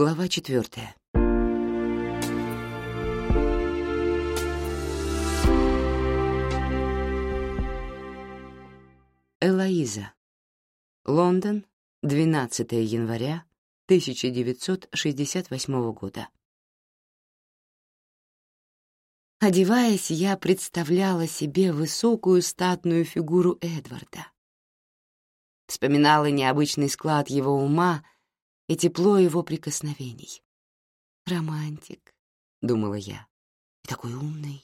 Глава четвертая. Элоиза. Лондон, 12 января 1968 года. Одеваясь, я представляла себе высокую статную фигуру Эдварда. Вспоминала необычный склад его ума — и тепло его прикосновений. «Романтик», — думала я, — «и такой умный».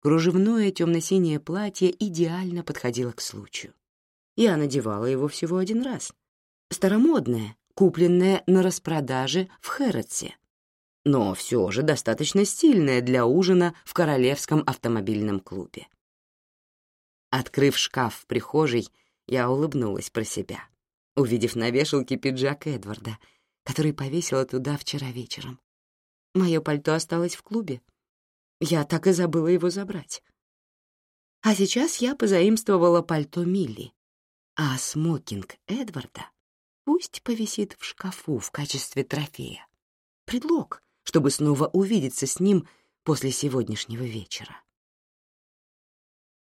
Кружевное темно-синее платье идеально подходило к случаю. Я надевала его всего один раз. Старомодное, купленное на распродаже в Хэрротсе, но все же достаточно стильное для ужина в Королевском автомобильном клубе. Открыв шкаф в прихожей, я улыбнулась про себя увидев на вешалке пиджак Эдварда, который повесила туда вчера вечером. Мое пальто осталось в клубе. Я так и забыла его забрать. А сейчас я позаимствовала пальто Милли, а смокинг Эдварда пусть повисит в шкафу в качестве трофея. Предлог, чтобы снова увидеться с ним после сегодняшнего вечера.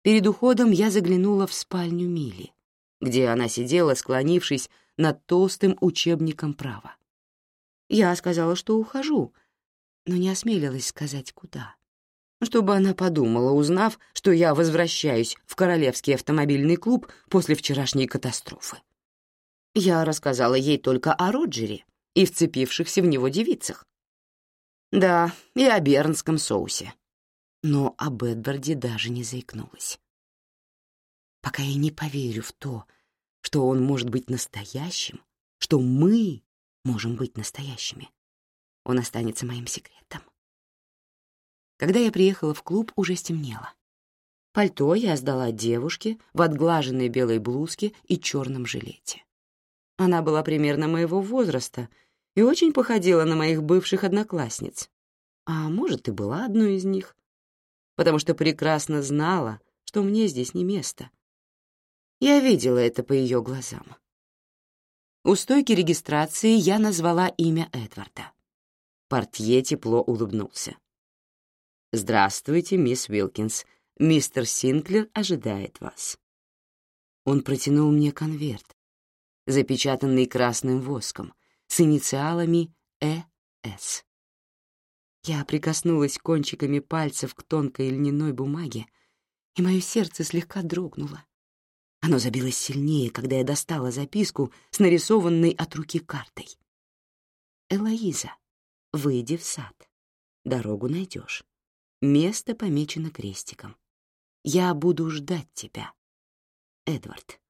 Перед уходом я заглянула в спальню Милли где она сидела, склонившись над толстым учебником права. Я сказала, что ухожу, но не осмелилась сказать, куда. Чтобы она подумала, узнав, что я возвращаюсь в Королевский автомобильный клуб после вчерашней катастрофы. Я рассказала ей только о Роджере и вцепившихся в него девицах. Да, и о бернском соусе. Но об Эдварде даже не заикнулась пока я не поверю в то, что он может быть настоящим, что мы можем быть настоящими. Он останется моим секретом. Когда я приехала в клуб, уже стемнело. Пальто я сдала девушке в отглаженной белой блузке и черном жилете. Она была примерно моего возраста и очень походила на моих бывших одноклассниц. А может, и была одной из них, потому что прекрасно знала, что мне здесь не место, я видела это по ее глазам. У стойки регистрации я назвала имя Эдварда. Портье тепло улыбнулся. «Здравствуйте, мисс Уилкинс. Мистер Синклер ожидает вас». Он протянул мне конверт, запечатанный красным воском, с инициалами «Э.С». Я прикоснулась кончиками пальцев к тонкой льняной бумаге, и мое сердце слегка дрогнуло. Оно забилось сильнее, когда я достала записку с нарисованной от руки картой. «Элоиза, выйди в сад. Дорогу найдешь. Место помечено крестиком. Я буду ждать тебя. Эдвард».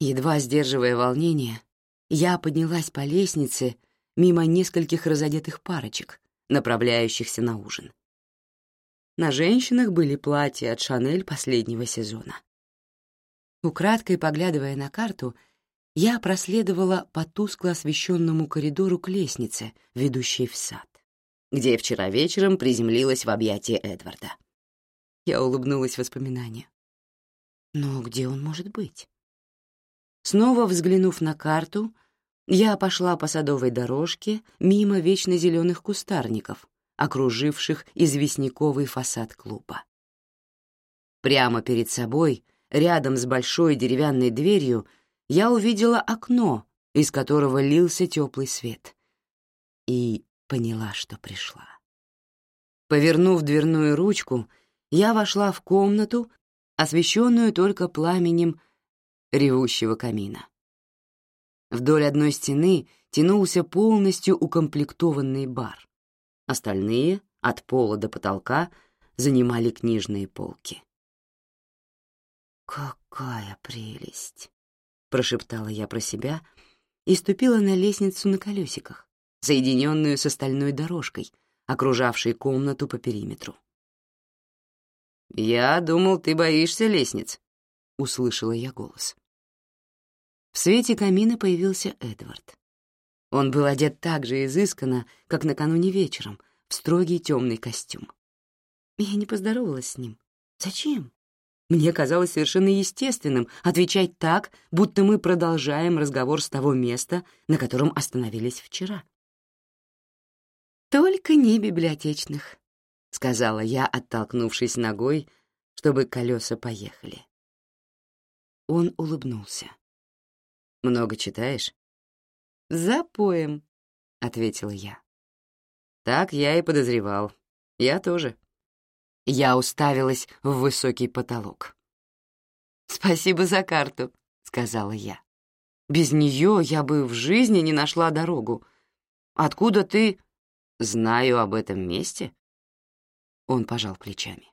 Едва сдерживая волнение, я поднялась по лестнице мимо нескольких разодетых парочек, направляющихся на ужин. На женщинах были платья от Шанель последнего сезона. Украдкой поглядывая на карту, я проследовала по тускло освещенному коридору к лестнице, ведущей в сад, где вчера вечером приземлилась в объятия Эдварда. Я улыбнулась воспоминанию. Но где он может быть? Снова взглянув на карту, я пошла по садовой дорожке мимо вечно зеленых кустарников, окруживших известняковый фасад клуба. Прямо перед собой, рядом с большой деревянной дверью, я увидела окно, из которого лился теплый свет, и поняла, что пришла. Повернув дверную ручку, я вошла в комнату, освещенную только пламенем ревущего камина. Вдоль одной стены тянулся полностью укомплектованный бар. Остальные, от пола до потолка, занимали книжные полки. «Какая прелесть!» — прошептала я про себя и ступила на лестницу на колесиках, соединенную с остальной дорожкой, окружавшей комнату по периметру. «Я думал, ты боишься лестниц», — услышала я голос. В свете камина появился Эдвард. Он был одет так же изысканно, как накануне вечером, в строгий темный костюм. Я не поздоровалась с ним. Зачем? Мне казалось совершенно естественным отвечать так, будто мы продолжаем разговор с того места, на котором остановились вчера. «Только не библиотечных», — сказала я, оттолкнувшись ногой, чтобы колеса поехали. Он улыбнулся. «Много читаешь?» «Запоем», — ответила я. «Так я и подозревал. Я тоже». Я уставилась в высокий потолок. «Спасибо за карту», — сказала я. «Без нее я бы в жизни не нашла дорогу. Откуда ты...» «Знаю об этом месте?» Он пожал плечами.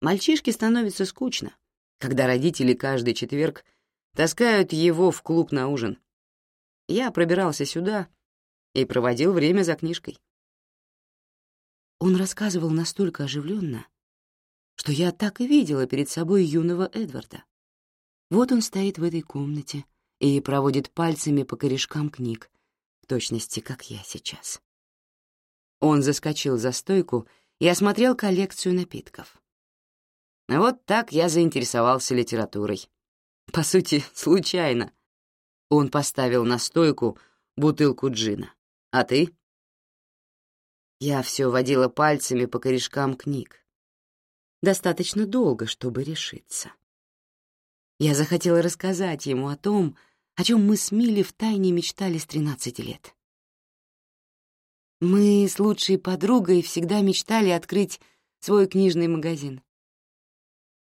Мальчишке становится скучно, когда родители каждый четверг таскают его в клуб на ужин. Я пробирался сюда и проводил время за книжкой. Он рассказывал настолько оживленно, что я так и видела перед собой юного Эдварда. Вот он стоит в этой комнате и проводит пальцами по корешкам книг, в точности, как я сейчас. Он заскочил за стойку и осмотрел коллекцию напитков. Вот так я заинтересовался литературой. По сути, случайно. Он поставил на стойку бутылку джина. А ты? Я все водила пальцами по корешкам книг. Достаточно долго, чтобы решиться. Я захотела рассказать ему о том, о чем мы с Милли втайне мечтали с 13 лет. Мы с лучшей подругой всегда мечтали открыть свой книжный магазин.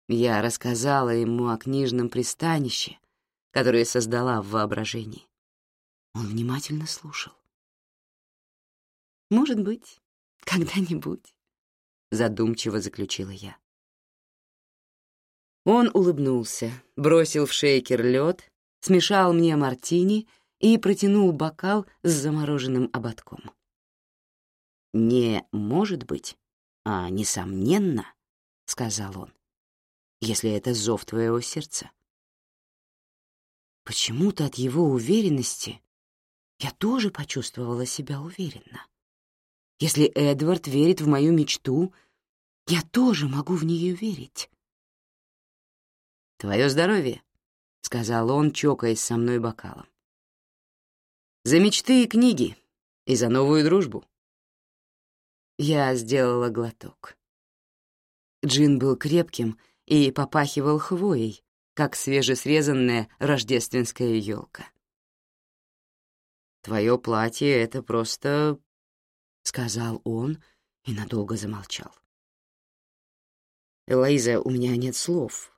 Я рассказала ему о книжном пристанище, которое создала в воображении. Он внимательно слушал. «Может быть, когда-нибудь», — задумчиво заключила я. Он улыбнулся, бросил в шейкер лед, смешал мне мартини и протянул бокал с замороженным ободком. «Не может быть, а несомненно», — сказал он, — «если это зов твоего сердца». Почему-то от его уверенности я тоже почувствовала себя уверенно. Если Эдвард верит в мою мечту, я тоже могу в нее верить. «Твое здоровье», — сказал он, чокаясь со мной бокалом. «За мечты и книги, и за новую дружбу». Я сделала глоток. Джин был крепким и попахивал хвоей, как свежесрезанная рождественская елка. «Твое платье — это просто — сказал он и надолго замолчал. «Элоиза, у меня нет слов.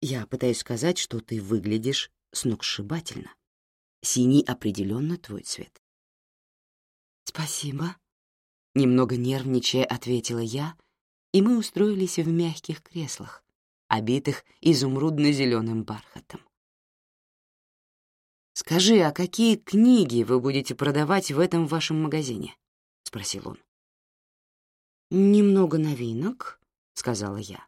Я пытаюсь сказать, что ты выглядишь сногсшибательно. Синий определенно твой цвет». «Спасибо», — немного нервничая ответила я, и мы устроились в мягких креслах, обитых изумрудно-зеленым бархатом. «Скажи, а какие книги вы будете продавать в этом вашем магазине?» — спросил он. «Немного новинок», — сказала я.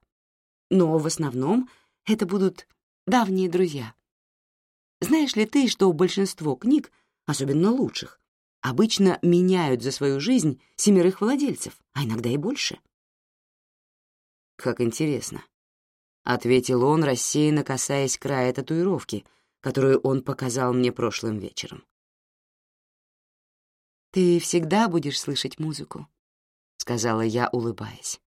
«Но в основном это будут давние друзья. Знаешь ли ты, что большинство книг, особенно лучших, обычно меняют за свою жизнь семерых владельцев, а иногда и больше?» «Как интересно», — ответил он, рассеянно касаясь края татуировки, которую он показал мне прошлым вечером. «Ты всегда будешь слышать музыку», — сказала я, улыбаясь.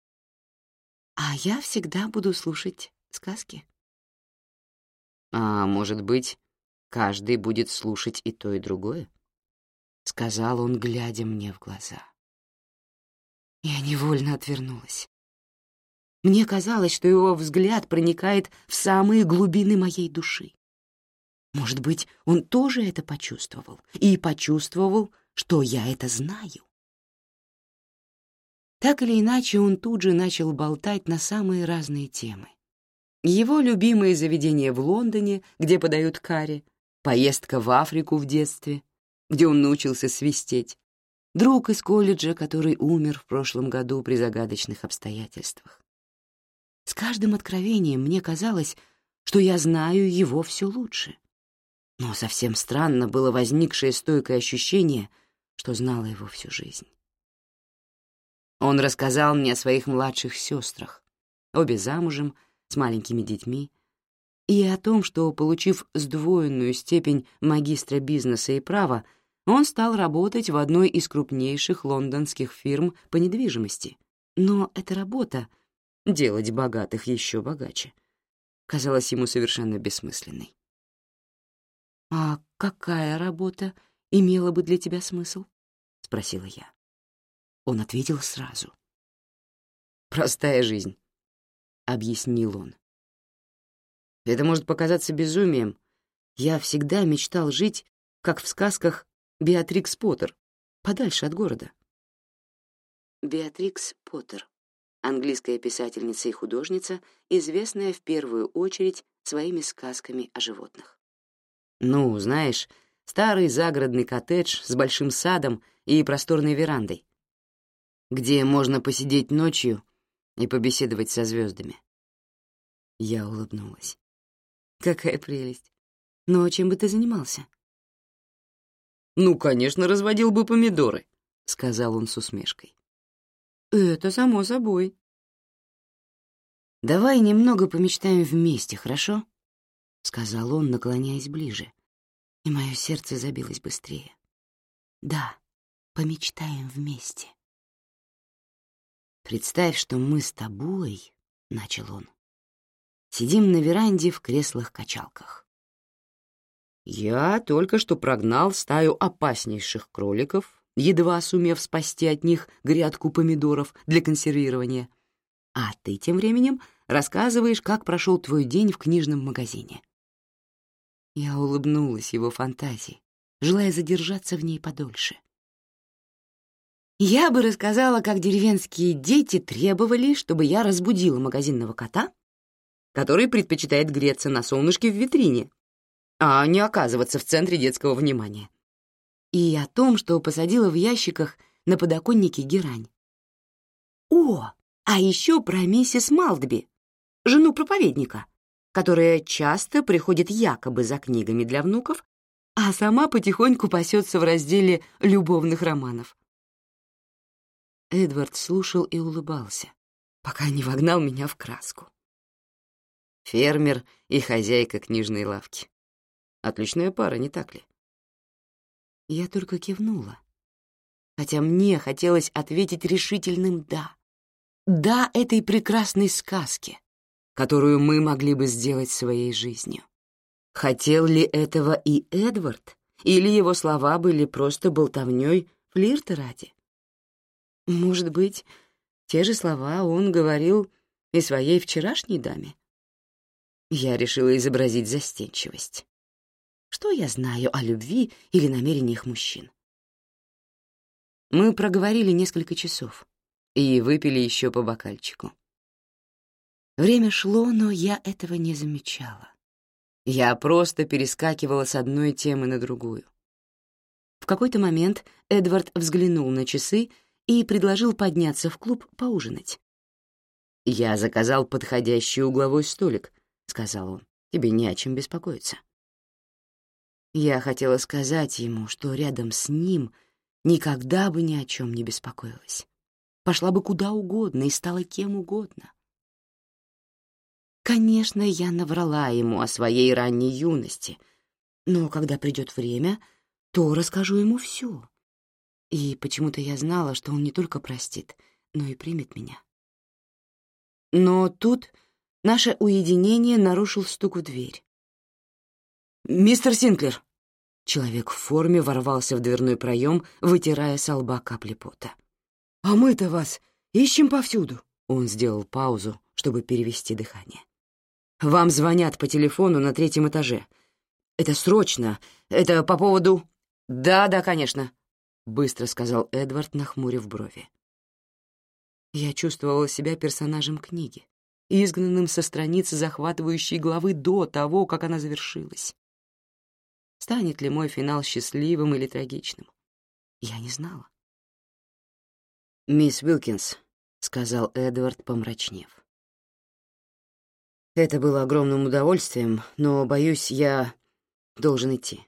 «А я всегда буду слушать сказки». «А может быть, каждый будет слушать и то, и другое?» — сказал он, глядя мне в глаза. Я невольно отвернулась. Мне казалось, что его взгляд проникает в самые глубины моей души. Может быть, он тоже это почувствовал и почувствовал, что я это знаю. Так или иначе, он тут же начал болтать на самые разные темы. Его любимые заведения в Лондоне, где подают карри, поездка в Африку в детстве, где он научился свистеть, друг из колледжа, который умер в прошлом году при загадочных обстоятельствах. С каждым откровением мне казалось, что я знаю его все лучше. Но совсем странно было возникшее стойкое ощущение — что знала его всю жизнь. Он рассказал мне о своих младших сестрах, обе замужем, с маленькими детьми, и о том, что, получив сдвоенную степень магистра бизнеса и права, он стал работать в одной из крупнейших лондонских фирм по недвижимости. Но эта работа — делать богатых еще богаче — казалась ему совершенно бессмысленной. «А какая работа имела бы для тебя смысл?» — спросила я. Он ответил сразу. «Простая жизнь», — объяснил он. «Это может показаться безумием. Я всегда мечтал жить, как в сказках Беатрикс Поттер, подальше от города. Беатрикс Поттер, английская писательница и художница, известная в первую очередь своими сказками о животных. Ну, знаешь, старый загородный коттедж с большим садом и просторной верандой, где можно посидеть ночью и побеседовать со звездами. Я улыбнулась. Какая прелесть. Но чем бы ты занимался? «Ну, конечно, разводил бы помидоры», — сказал он с усмешкой. «Это само собой». «Давай немного помечтаем вместе, хорошо?» — сказал он, наклоняясь ближе, и мое сердце забилось быстрее. «Да, помечтаем вместе». «Представь, что мы с тобой», — начал он, — «сидим на веранде в креслах-качалках. Я только что прогнал стаю опаснейших кроликов, едва сумев спасти от них грядку помидоров для консервирования. А ты тем временем рассказываешь, как прошел твой день в книжном магазине. Я улыбнулась его фантазии, желая задержаться в ней подольше. Я бы рассказала, как деревенские дети требовали, чтобы я разбудила магазинного кота, который предпочитает греться на солнышке в витрине, а не оказываться в центре детского внимания. И о том, что посадила в ящиках на подоконнике герань. О, а еще про миссис Малдби, жену проповедника, которая часто приходит якобы за книгами для внуков, а сама потихоньку пасется в разделе любовных романов. Эдвард слушал и улыбался, пока не вогнал меня в краску. Фермер и хозяйка книжной лавки. Отличная пара, не так ли? Я только кивнула, хотя мне хотелось ответить решительным «да». «Да» этой прекрасной сказке, которую мы могли бы сделать своей жизнью. Хотел ли этого и Эдвард, или его слова были просто болтовнёй флирта ради? Может быть, те же слова он говорил и своей вчерашней даме? Я решила изобразить застенчивость. Что я знаю о любви или намерениях мужчин? Мы проговорили несколько часов и выпили еще по бокальчику. Время шло, но я этого не замечала. Я просто перескакивала с одной темы на другую. В какой-то момент Эдвард взглянул на часы и предложил подняться в клуб поужинать. «Я заказал подходящий угловой столик», — сказал он. «Тебе не о чем беспокоиться». Я хотела сказать ему, что рядом с ним никогда бы ни о чем не беспокоилась. Пошла бы куда угодно и стала кем угодно. Конечно, я наврала ему о своей ранней юности, но когда придет время, то расскажу ему все. И почему-то я знала, что он не только простит, но и примет меня. Но тут наше уединение нарушил стук в дверь. «Мистер Синклер!» Человек в форме ворвался в дверной проем, вытирая с лба капли пота. «А мы-то вас ищем повсюду!» Он сделал паузу, чтобы перевести дыхание. «Вам звонят по телефону на третьем этаже. Это срочно. Это по поводу...» «Да, да, конечно», — быстро сказал Эдвард, нахмурив брови. Я чувствовала себя персонажем книги, изгнанным со страницы захватывающей главы до того, как она завершилась. Станет ли мой финал счастливым или трагичным? Я не знала. «Мисс Уилкинс», — сказал Эдвард, помрачнев. «Это было огромным удовольствием, но, боюсь, я должен идти.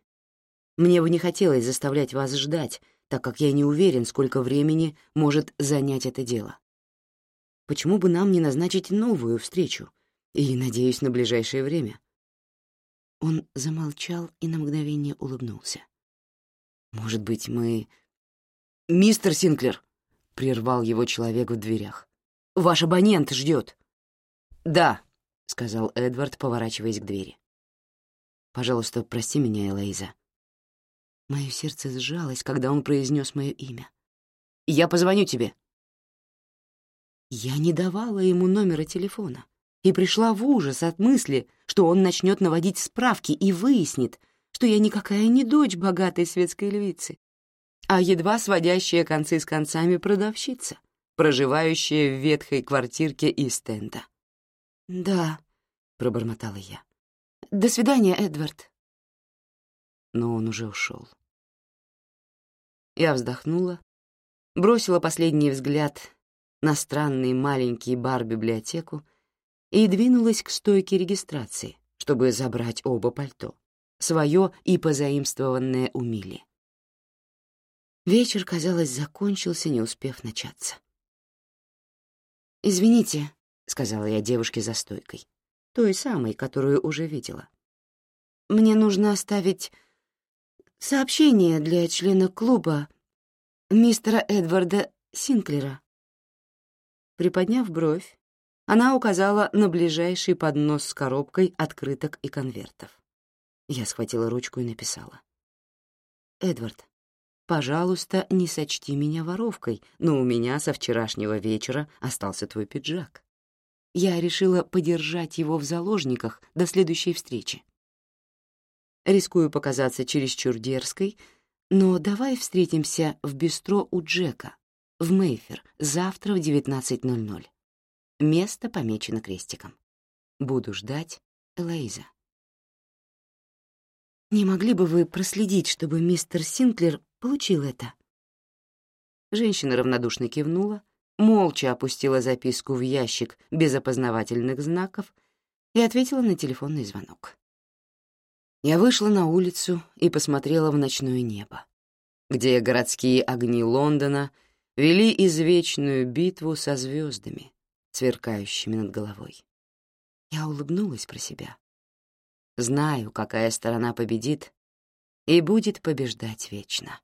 Мне бы не хотелось заставлять вас ждать, так как я не уверен, сколько времени может занять это дело. Почему бы нам не назначить новую встречу? И, надеюсь, на ближайшее время. Он замолчал и на мгновение улыбнулся. Может быть, мы... «Мистер Синклер!» — прервал его человек в дверях. «Ваш абонент ждет». «Да», — сказал Эдвард, поворачиваясь к двери. «Пожалуйста, прости меня, Элейза». Мое сердце сжалось, когда он произнес мое имя. «Я позвоню тебе». Я не давала ему номера телефона и пришла в ужас от мысли, что он начнет наводить справки и выяснит, что я никакая не дочь богатой светской львицы, а едва сводящая концы с концами продавщица, проживающая в ветхой квартирке из тента. «Да», — пробормотала я. «До свидания, Эдвард». Но он уже ушел. Я вздохнула, бросила последний взгляд на странный маленький бар-библиотеку и двинулась к стойке регистрации, чтобы забрать оба пальто, свое и позаимствованное у Мили. Вечер, казалось, закончился, не успев начаться. «Извините», — сказала я девушке за стойкой, той самой, которую уже видела. «Мне нужно оставить сообщение для члена клуба мистера Эдварда Синклера». Приподняв бровь, она указала на ближайший поднос с коробкой открыток и конвертов. Я схватила ручку и написала. «Эдвард, пожалуйста, не сочти меня воровкой, но у меня со вчерашнего вечера остался твой пиджак. Я решила подержать его в заложниках до следующей встречи. Рискую показаться чересчур дерзкой, но давай встретимся в бистро у Джека, в Мейфер, завтра в 19.00. Место помечено крестиком. Буду ждать Элоиза. «Не могли бы вы проследить, чтобы мистер Синклер получил это?» Женщина равнодушно кивнула, молча опустила записку в ящик без опознавательных знаков и ответила на телефонный звонок. Я вышла на улицу и посмотрела в ночное небо, где городские огни Лондона вели извечную битву со звездами, сверкающими над головой. Я улыбнулась про себя. Знаю, какая сторона победит и будет побеждать вечно.